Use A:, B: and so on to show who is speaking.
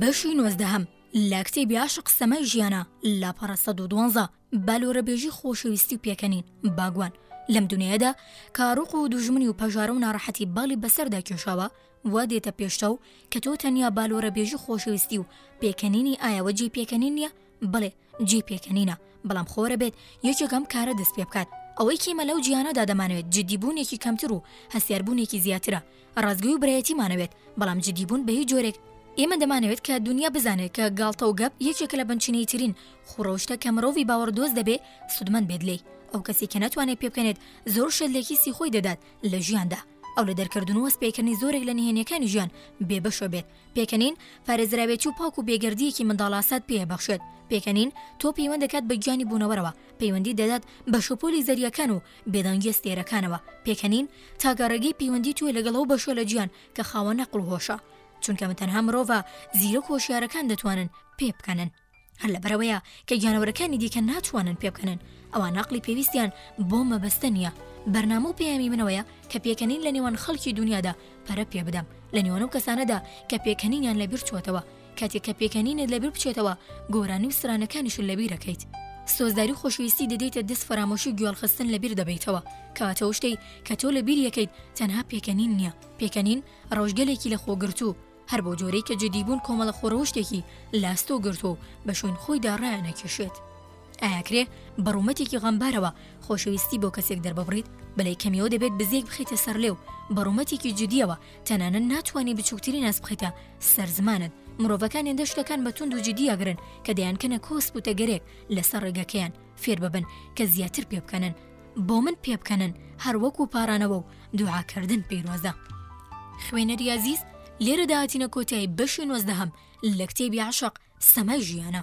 A: بەشی نۆزدەهەم لە کتێبی عاشق سەمای ژیانە لاپەڕە 1912 بالۆرە بێژی خۆشەویستی و پێکەنین باگوان لەم دنیادا کاڕوق و دوژمنی و پەژارە و ناڕەحەتی باڵی بەسەردا کێشاوە وا دێتە پێشتە و کە تۆ تەنیا بالۆرە بێژی خۆشەویستی و پێکەنینی ئایەوە جێ پێکەنین نیە بڵێ جێی پێکەنینە بەڵام خۆرە بێت یەکێک ئەم کارە دەست پێ بکات ئەوەی کێمە لەو جیانەدا دەمانەوێت جددی بوونێکی کەمتر و هەستیاربوونێکی زیاترە ڕاستگوی و برایەتیمانەوێت بەڵام جددی بوون بەهی جۆرێک ئێمە دەمانەوێت کە دنیا بزانێت کە گاڵتە و گەپ یەکێکە لە بنچینەی ترین خوڕەوشتە کە مرۆڤی باوەڕدۆز دەبێ سودمەند بێت لێی ئەو کەسی کە نەتوانێت پێبکەنێت زۆر شت لەکیسی خۆی دەدات لە ژیاندا ئەو لە دەرکردن و هەست پێکردنی زۆرێک لە نهێنیەکانی ژیان بێبەشە بێت پێکەنین، پارێزراوێتی و پاک و بێگەردییەکی منداڵاسات پێ ئەبەخشێت. پێکەنین، تۆ پەیوەند دەکات بە گیانی بوونەوەرەوە، پەیوەندیت دەدات بە شەپۆلی زەریاکان و بێدەنگییە ستێرەکانەوە. پێکەنین، تاکە ڕێگەی پەیوەندی تۆیە لەگەڵ ئەو بەشە لە جیهان کە خاوەن ئەقڵ و هۆشە. چونکە تەنها مرۆڤە زیرەک و هۆشیارەکان دەتوانن پێبکەنن. هەر لەبەرەوەیە کە گیانەوەرەکانی دیکە ناتوانن پێبکەنن ئەوە ناقلی پێویستیان بۆ مەبەستە نییە بەرنامە و پەیامی منەوەیە کە پێکەنین لە نێوان خەڵکی دنیادا پەرە پێ بدەم لە نێوان و کەسانەدا کە پێکەنینیان لە بیرچوەتەوە کاتێک کە پێکەنینت لەبیر بچێتەوە گۆرانی و سرانەکانیش لەبیرەکەیت سۆزداری خۆشویستی دەدەیتە دەست فەرامۆشی و گوێڵخستن لەبیر دەبیتەوە کەواتە شتەی کە تۆ لەبیر یەکەیت تەنها پێکەنین نییە پێکەنین ڕۆژگەلێکی لە خۆگرتوو هەر بەو جۆرەی کە جدیبوون کۆمەڵە خۆڕەوشتێکی لاستۆ گرتووە و بە شوێن خۆیدا ڕایانئەکێشێت. ئایا کرێ بە ڕوومەتێکی غەمبارەوە خۆشەویستی بۆ کەسێک دەرببڕیت؟ بەلای کەمیەوە دەبێت بزێک بخەیتە سەرلێ و بە ڕوومەتێکی جدییەوە تەنانەت ناتوانی بچووکترین ئاست بخەیتە سەر زمانت. مرۆڤەکان هێندە شتەکان بە توند و جدی ئەگرن کە دەیانکەنە کۆسپ و تەگەرێک لەسەر ڕێگەکەیان. فێرببن کە زیاتر پێبکەنن بۆ من پێبکەنن هەروەکو پارانەوە و دوعاکردن پیرۆزە خوێنەری ئازیز لێرە داهاتینە کۆتایی بەشی نۆزدەهەم لە کتێبی عشق سەمای ژیانە.